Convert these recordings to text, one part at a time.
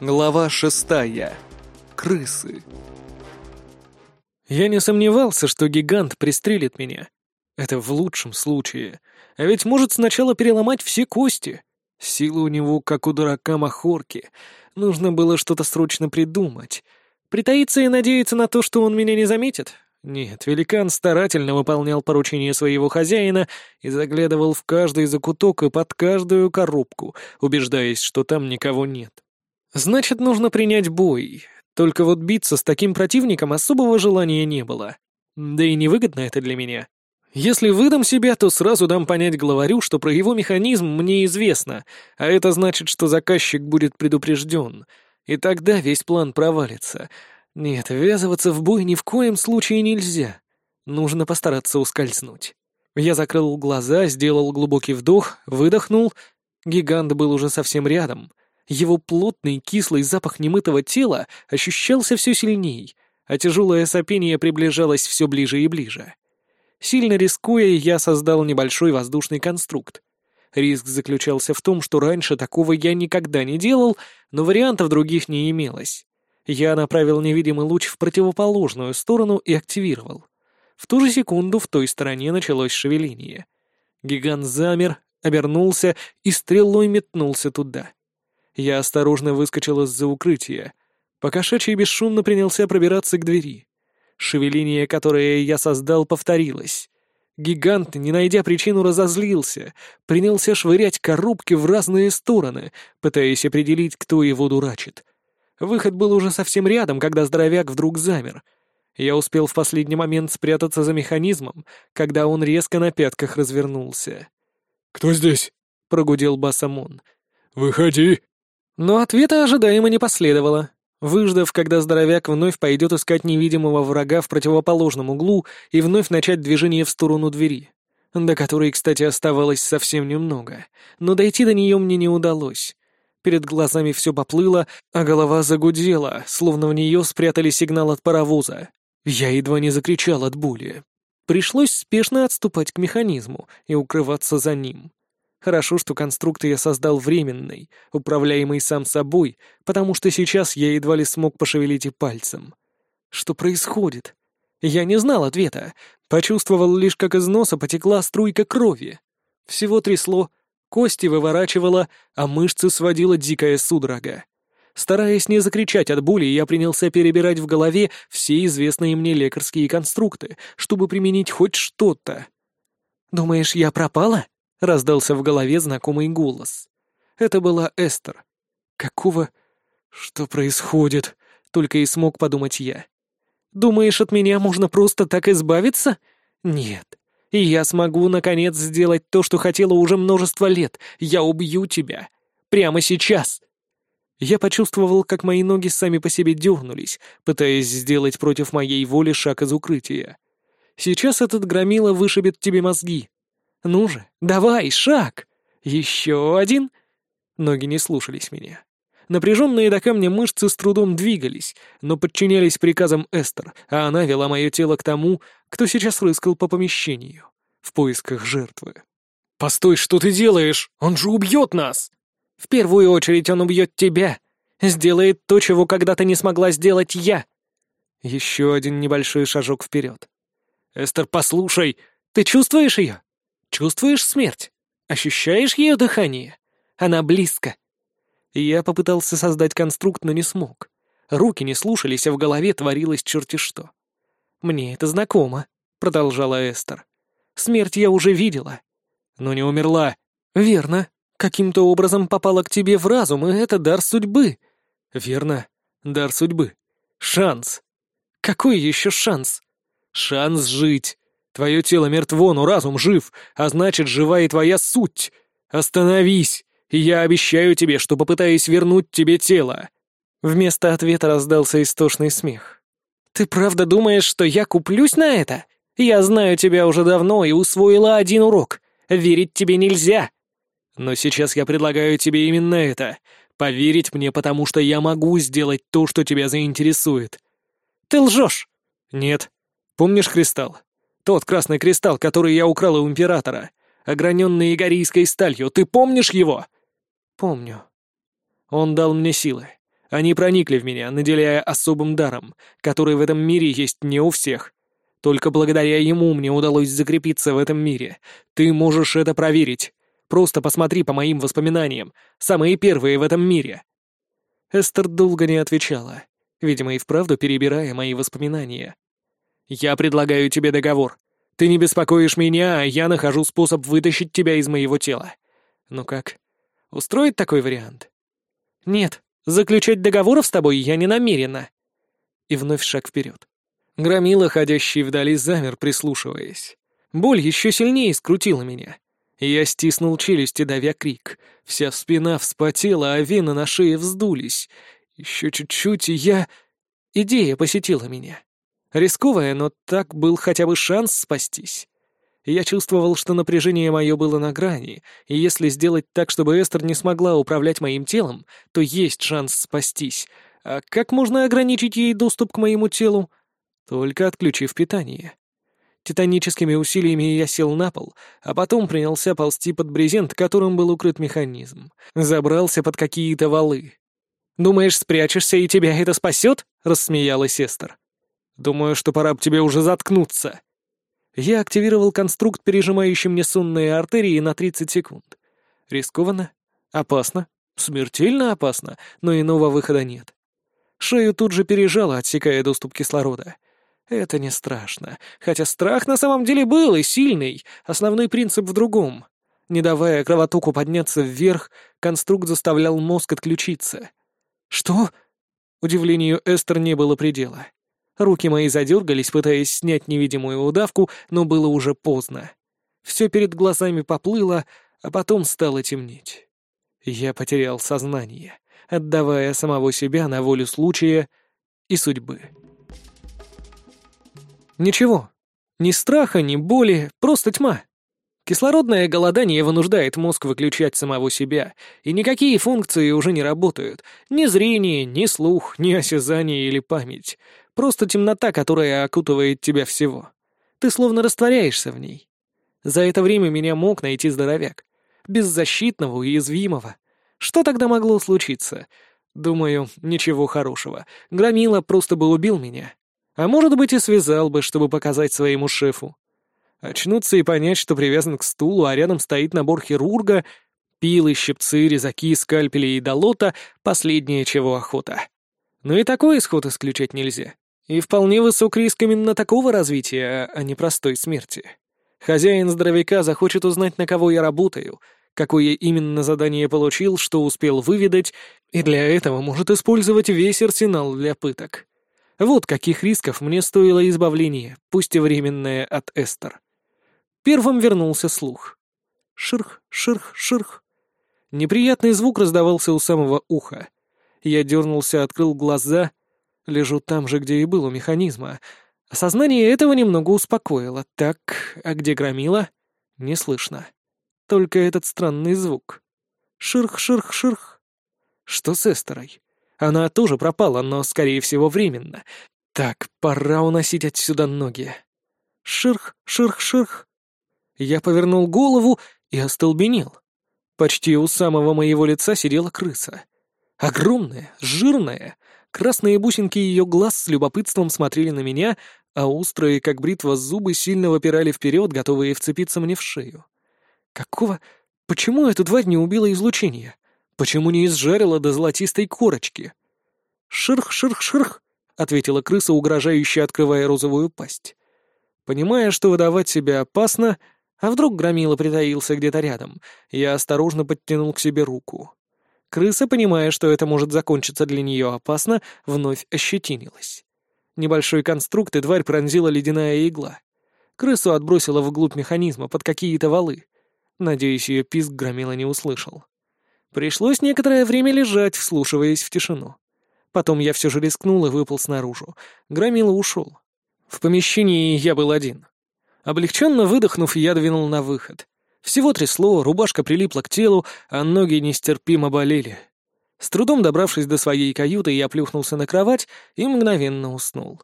Глава шестая. Крысы. Я не сомневался, что гигант пристрелит меня. Это в лучшем случае. А ведь может сначала переломать все кости. Сила у него, как у дурака Махорки. Нужно было что-то срочно придумать. Притаиться и надеяться на то, что он меня не заметит? Нет, великан старательно выполнял поручения своего хозяина и заглядывал в каждый закуток и под каждую коробку, убеждаясь, что там никого нет. Значит, нужно принять бой. Только вот биться с таким противником особого желания не было. Да и невыгодно это для меня. Если выдам себя, то сразу дам понять главарю, что про его механизм мне известно, а это значит, что заказчик будет предупрежден. И тогда весь план провалится. Нет, ввязываться в бой ни в коем случае нельзя. Нужно постараться ускользнуть. Я закрыл глаза, сделал глубокий вдох, выдохнул. Гигант был уже совсем рядом. Его плотный, кислый запах немытого тела ощущался все сильней, а тяжелое сопение приближалось все ближе и ближе. Сильно рискуя, я создал небольшой воздушный конструкт. Риск заключался в том, что раньше такого я никогда не делал, но вариантов других не имелось. Я направил невидимый луч в противоположную сторону и активировал. В ту же секунду в той стороне началось шевеление. Гигант замер, обернулся и стрелой метнулся туда. Я осторожно выскочил из-за укрытия. Покошачий бесшумно принялся пробираться к двери. Шевеление, которое я создал, повторилось. Гигант, не найдя причину, разозлился, принялся швырять коробки в разные стороны, пытаясь определить, кто его дурачит. Выход был уже совсем рядом, когда здоровяк вдруг замер. Я успел в последний момент спрятаться за механизмом, когда он резко на пятках развернулся. «Кто здесь?» — прогудел Басамон. «Выходи!» Но ответа ожидаемо не последовало. Выждав, когда здоровяк вновь пойдет искать невидимого врага в противоположном углу и вновь начать движение в сторону двери, до которой, кстати, оставалось совсем немного, но дойти до нее мне не удалось. Перед глазами все поплыло, а голова загудела, словно в нее спрятали сигнал от паровоза. Я едва не закричал от боли. Пришлось спешно отступать к механизму и укрываться за ним. Хорошо, что конструкт я создал временный, управляемый сам собой, потому что сейчас я едва ли смог пошевелить и пальцем. Что происходит? Я не знал ответа, почувствовал лишь, как из носа потекла струйка крови. Всего трясло, кости выворачивало, а мышцы сводила дикая судорога. Стараясь не закричать от боли, я принялся перебирать в голове все известные мне лекарские конструкты, чтобы применить хоть что-то. «Думаешь, я пропала?» — раздался в голове знакомый голос. Это была Эстер. «Какого... что происходит?» — только и смог подумать я. «Думаешь, от меня можно просто так избавиться? Нет. И я смогу, наконец, сделать то, что хотела уже множество лет. Я убью тебя. Прямо сейчас!» Я почувствовал, как мои ноги сами по себе дернулись, пытаясь сделать против моей воли шаг из укрытия. Сейчас этот громила вышибет тебе мозги. Ну же, давай, шаг! Еще один!» Ноги не слушались меня. Напряженные до камня мышцы с трудом двигались, но подчинялись приказам Эстер, а она вела мое тело к тому, кто сейчас рыскал по помещению, в поисках жертвы. «Постой, что ты делаешь? Он же убьет нас!» «В первую очередь он убьет тебя. Сделает то, чего когда-то не смогла сделать я». Еще один небольшой шажок вперед. «Эстер, послушай!» «Ты чувствуешь ее?» Чувствуешь смерть? Ощущаешь ее дыхание? Она близко. Я попытался создать конструкт, но не смог. Руки не слушались, а в голове творилось черти что. «Мне это знакомо», — продолжала Эстер. «Смерть я уже видела». «Но не умерла». «Верно. Каким-то образом попала к тебе в разум, и это дар судьбы». «Верно. Дар судьбы. Шанс». «Какой еще шанс?» «Шанс жить. Твое тело мертво, но разум жив, а значит, жива и твоя суть. Остановись, и я обещаю тебе, что попытаюсь вернуть тебе тело». Вместо ответа раздался истошный смех. «Ты правда думаешь, что я куплюсь на это? Я знаю тебя уже давно и усвоила один урок. Верить тебе нельзя». «Но сейчас я предлагаю тебе именно это. Поверить мне, потому что я могу сделать то, что тебя заинтересует». «Ты лжешь!» «Нет. Помнишь кристалл? Тот красный кристалл, который я украл у Императора, ограненный игорийской сталью, ты помнишь его?» «Помню». Он дал мне силы. Они проникли в меня, наделяя особым даром, который в этом мире есть не у всех. Только благодаря ему мне удалось закрепиться в этом мире. Ты можешь это проверить. Просто посмотри по моим воспоминаниям, самые первые в этом мире». Эстер долго не отвечала, видимо, и вправду перебирая мои воспоминания. «Я предлагаю тебе договор. Ты не беспокоишь меня, а я нахожу способ вытащить тебя из моего тела. Ну как, устроит такой вариант?» «Нет, заключать договоров с тобой я не намерена». И вновь шаг вперед. Громила, ходящий вдали, замер, прислушиваясь. Боль еще сильнее скрутила меня. Я стиснул челюсти, давя крик. Вся спина вспотела, а вены на шее вздулись. Еще чуть-чуть, и я... Идея посетила меня. Рисковая, но так был хотя бы шанс спастись. Я чувствовал, что напряжение мое было на грани, и если сделать так, чтобы Эстер не смогла управлять моим телом, то есть шанс спастись. А как можно ограничить ей доступ к моему телу? Только отключив питание. Титаническими усилиями я сел на пол, а потом принялся ползти под брезент, которым был укрыт механизм. Забрался под какие-то валы. «Думаешь, спрячешься, и тебя это спасет?» — рассмеялась Эстер. «Думаю, что пора бы тебе уже заткнуться». Я активировал конструкт, пережимающий мне сонные артерии на 30 секунд. Рискованно, опасно, смертельно опасно, но иного выхода нет. Шею тут же пережало, отсекая доступ кислорода — это не страшно. Хотя страх на самом деле был и сильный. Основной принцип в другом. Не давая кровотоку подняться вверх, конструкт заставлял мозг отключиться. «Что?» Удивлению Эстер не было предела. Руки мои задергались, пытаясь снять невидимую удавку, но было уже поздно. Все перед глазами поплыло, а потом стало темнеть. Я потерял сознание, отдавая самого себя на волю случая и судьбы. Ничего. Ни страха, ни боли, просто тьма. Кислородное голодание вынуждает мозг выключать самого себя, и никакие функции уже не работают. Ни зрение, ни слух, ни осязание или память. Просто темнота, которая окутывает тебя всего. Ты словно растворяешься в ней. За это время меня мог найти здоровяк. Беззащитного, уязвимого. Что тогда могло случиться? Думаю, ничего хорошего. Громила просто бы убил меня. А может быть и связал бы, чтобы показать своему шефу. Очнуться и понять, что привязан к стулу, а рядом стоит набор хирурга, пилы, щипцы, резаки, скальпели и долота — последнее чего охота. Но и такой исход исключать нельзя. И вполне высок риск именно такого развития, а не простой смерти. Хозяин здоровяка захочет узнать, на кого я работаю, какое именно задание получил, что успел выведать, и для этого может использовать весь арсенал для пыток. Вот каких рисков мне стоило избавление, пусть и временное, от Эстер. Первым вернулся слух. Ширх, ширх, ширх. Неприятный звук раздавался у самого уха. Я дернулся, открыл глаза. Лежу там же, где и был у механизма. Осознание этого немного успокоило. Так, а где громила? Не слышно. Только этот странный звук. Ширх, ширх, ширх. Что с Эстерой? Она тоже пропала, но, скорее всего, временно. Так, пора уносить отсюда ноги. Ширх, ширх, ширх. Я повернул голову и остолбенел. Почти у самого моего лица сидела крыса. Огромная, жирная. Красные бусинки ее глаз с любопытством смотрели на меня, а острые, как бритва, зубы сильно выпирали вперед, готовые вцепиться мне в шею. Какого... Почему эту тварь не убила излучение? Почему не изжарила до золотистой корочки? «Ширх, ширх, ширх», — ответила крыса, угрожающе открывая розовую пасть. Понимая, что выдавать себя опасно, а вдруг громила притаился где-то рядом, я осторожно подтянул к себе руку. Крыса, понимая, что это может закончиться для нее опасно, вновь ощетинилась. Небольшой конструкт и тварь пронзила ледяная игла. Крысу отбросила вглубь механизма под какие-то валы. Надеюсь, ее писк громила не услышал. Пришлось некоторое время лежать, вслушиваясь в тишину. Потом я все же рискнул и выпал снаружи. Громила ушел. В помещении я был один. Облегченно выдохнув, я двинул на выход. Всего трясло, рубашка прилипла к телу, а ноги нестерпимо болели. С трудом добравшись до своей каюты, я плюхнулся на кровать и мгновенно уснул.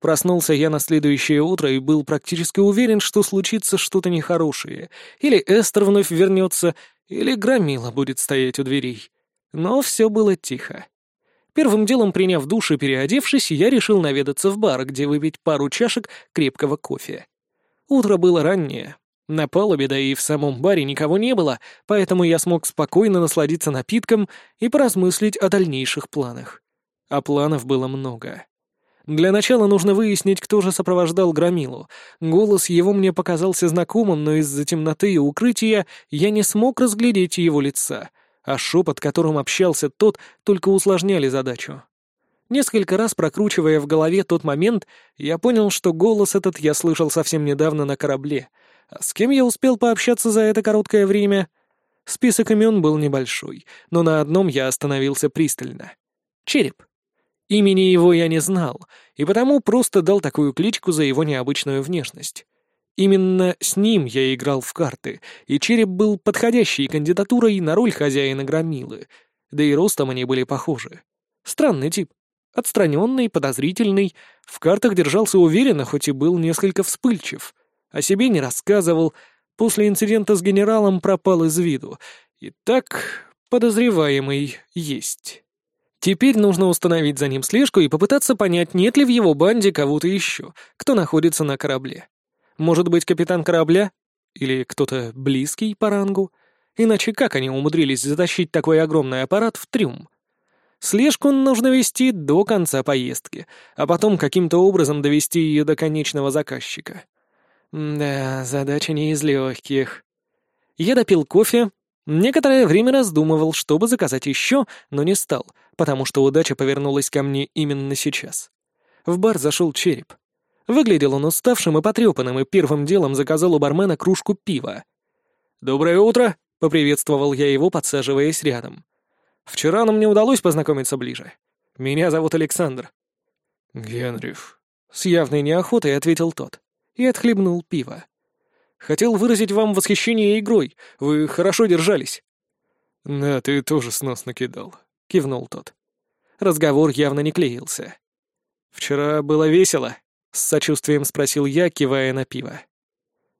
Проснулся я на следующее утро и был практически уверен, что случится что-то нехорошее. Или Эстер вновь вернется, или громила будет стоять у дверей. Но все было тихо. Первым делом, приняв душ и переодевшись, я решил наведаться в бар, где выпить пару чашек крепкого кофе. Утро было раннее. На палубе, да и в самом баре никого не было, поэтому я смог спокойно насладиться напитком и поразмыслить о дальнейших планах. А планов было много. Для начала нужно выяснить, кто же сопровождал Громилу. Голос его мне показался знакомым, но из-за темноты и укрытия я не смог разглядеть его лица, а шепот, которым общался тот, только усложняли задачу. Несколько раз прокручивая в голове тот момент, я понял, что голос этот я слышал совсем недавно на корабле. С кем я успел пообщаться за это короткое время? Список имен был небольшой, но на одном я остановился пристально. Череп. Имени его я не знал, и потому просто дал такую кличку за его необычную внешность. Именно с ним я играл в карты, и Череп был подходящей кандидатурой на роль хозяина Громилы, да и ростом они были похожи. Странный тип. Отстраненный, подозрительный, в картах держался уверенно, хоть и был несколько вспыльчив. О себе не рассказывал, после инцидента с генералом пропал из виду. И так подозреваемый есть. Теперь нужно установить за ним слежку и попытаться понять, нет ли в его банде кого-то еще, кто находится на корабле. Может быть, капитан корабля? Или кто-то близкий по рангу? Иначе как они умудрились затащить такой огромный аппарат в трюм? Слежку нужно вести до конца поездки, а потом каким-то образом довести ее до конечного заказчика. Да, задача не из легких. Я допил кофе, Некоторое время раздумывал, чтобы заказать еще, но не стал, потому что удача повернулась ко мне именно сейчас. В бар зашел череп. Выглядел он уставшим и потрепанным, и первым делом заказал у бармена кружку пива. «Доброе утро!» — поприветствовал я его, подсаживаясь рядом. «Вчера нам не удалось познакомиться ближе. Меня зовут Александр». «Генрих», — с явной неохотой ответил тот и отхлебнул пиво. Хотел выразить вам восхищение игрой. Вы хорошо держались». «Да, ты тоже сносно кидал», — кивнул тот. Разговор явно не клеился. «Вчера было весело?» — с сочувствием спросил я, кивая на пиво.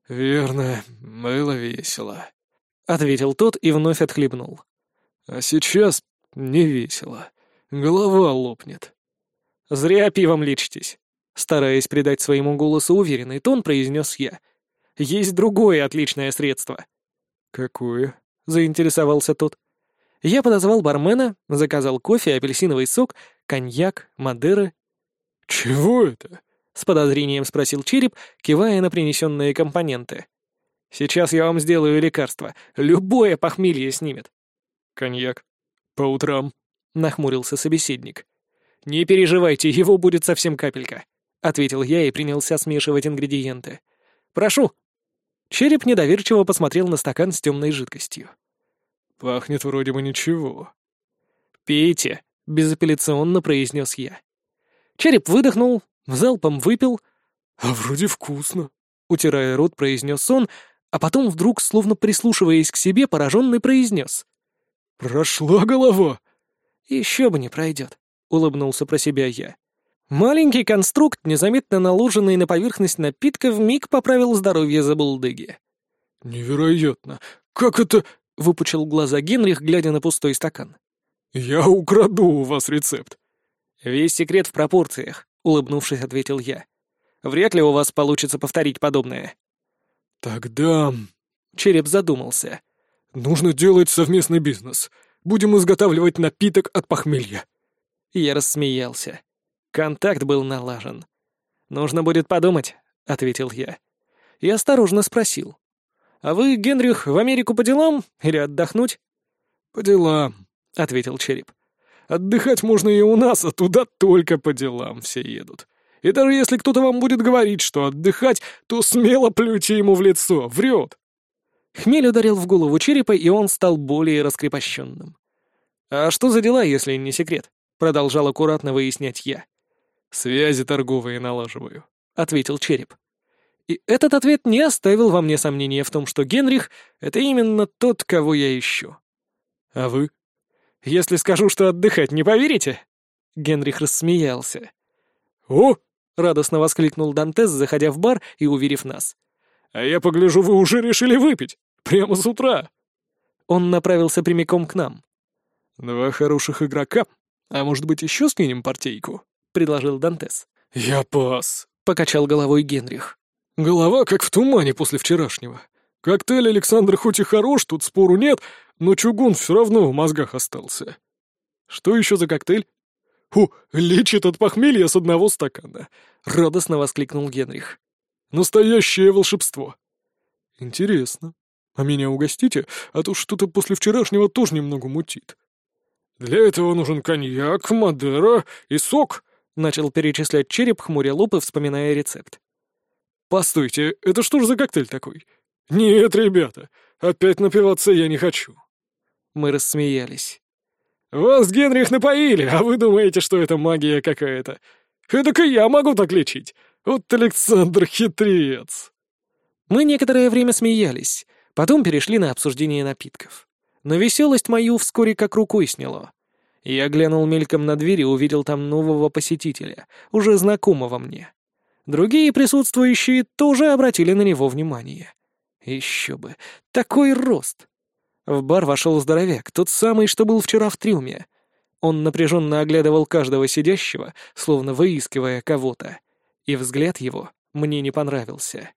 «Верно, было весело», — ответил тот и вновь отхлебнул. «А сейчас не весело. Голова лопнет». «Зря пивом лечитесь», — стараясь придать своему голосу уверенный тон, произнес я. Есть другое отличное средство». «Какое?» — заинтересовался тот. Я подозвал бармена, заказал кофе, апельсиновый сок, коньяк, мадеры. «Чего это?» — с подозрением спросил череп, кивая на принесенные компоненты. «Сейчас я вам сделаю лекарство. Любое похмелье снимет». «Коньяк. По утрам», — нахмурился собеседник. «Не переживайте, его будет совсем капелька», — ответил я и принялся смешивать ингредиенты. «Прошу». Череп недоверчиво посмотрел на стакан с темной жидкостью. «Пахнет вроде бы ничего». «Пейте», — безапелляционно произнес я. Череп выдохнул, залпом выпил. «А вроде вкусно», — утирая рот, произнес он, а потом вдруг, словно прислушиваясь к себе, пораженный произнес. «Прошла голова!» «Еще бы не пройдет», — улыбнулся про себя я. Маленький конструкт, незаметно наложенный на поверхность напитка, вмиг поправил здоровье забулдыги. «Невероятно! Как это...» — выпучил глаза Генрих, глядя на пустой стакан. «Я украду у вас рецепт». «Весь секрет в пропорциях», — улыбнувшись, ответил я. «Вряд ли у вас получится повторить подобное». «Тогда...» — череп задумался. «Нужно делать совместный бизнес. Будем изготавливать напиток от похмелья». Я рассмеялся. Контакт был налажен. «Нужно будет подумать», — ответил я. И осторожно спросил. «А вы, Генрих, в Америку по делам или отдохнуть?» «По делам», — ответил Череп. «Отдыхать можно и у нас, а туда только по делам все едут. И даже если кто-то вам будет говорить, что отдыхать, то смело плюйте ему в лицо, врет». Хмель ударил в голову черепа, и он стал более раскрепощенным. «А что за дела, если не секрет?» — продолжал аккуратно выяснять я. «Связи торговые налаживаю», — ответил Череп. И этот ответ не оставил во мне сомнения в том, что Генрих — это именно тот, кого я ищу. «А вы?» «Если скажу, что отдыхать, не поверите?» Генрих рассмеялся. «О!» — радостно воскликнул Дантес, заходя в бар и уверив нас. «А я погляжу, вы уже решили выпить. Прямо с утра». Он направился прямиком к нам. «Два хороших игрока», «А может быть, еще скинем партейку?» — предложил Дантес. «Я пас», — покачал головой Генрих. «Голова как в тумане после вчерашнего. Коктейль Александр хоть и хорош, тут спору нет, но чугун все равно в мозгах остался». «Что еще за коктейль?» «Фу, лечит от похмелья с одного стакана», — радостно воскликнул Генрих. «Настоящее волшебство». «Интересно. А меня угостите, а то что-то после вчерашнего тоже немного мутит». «Для этого нужен коньяк, мадера и сок», — начал перечислять череп, хмуря лоб и вспоминая рецепт. «Постойте, это что ж за коктейль такой?» «Нет, ребята, опять напиваться я не хочу». Мы рассмеялись. «Вас, Генрих, напоили, а вы думаете, что это магия какая-то. Эдак и я могу так лечить. Вот Александр хитрец». Мы некоторое время смеялись, потом перешли на обсуждение напитков. Но веселость мою вскоре как рукой сняло. Я глянул мельком на дверь и увидел там нового посетителя, уже знакомого мне. Другие присутствующие тоже обратили на него внимание. Еще бы, такой рост! В бар вошел здоровяк, тот самый, что был вчера в трюме. Он напряженно оглядывал каждого сидящего, словно выискивая кого-то. И взгляд его мне не понравился.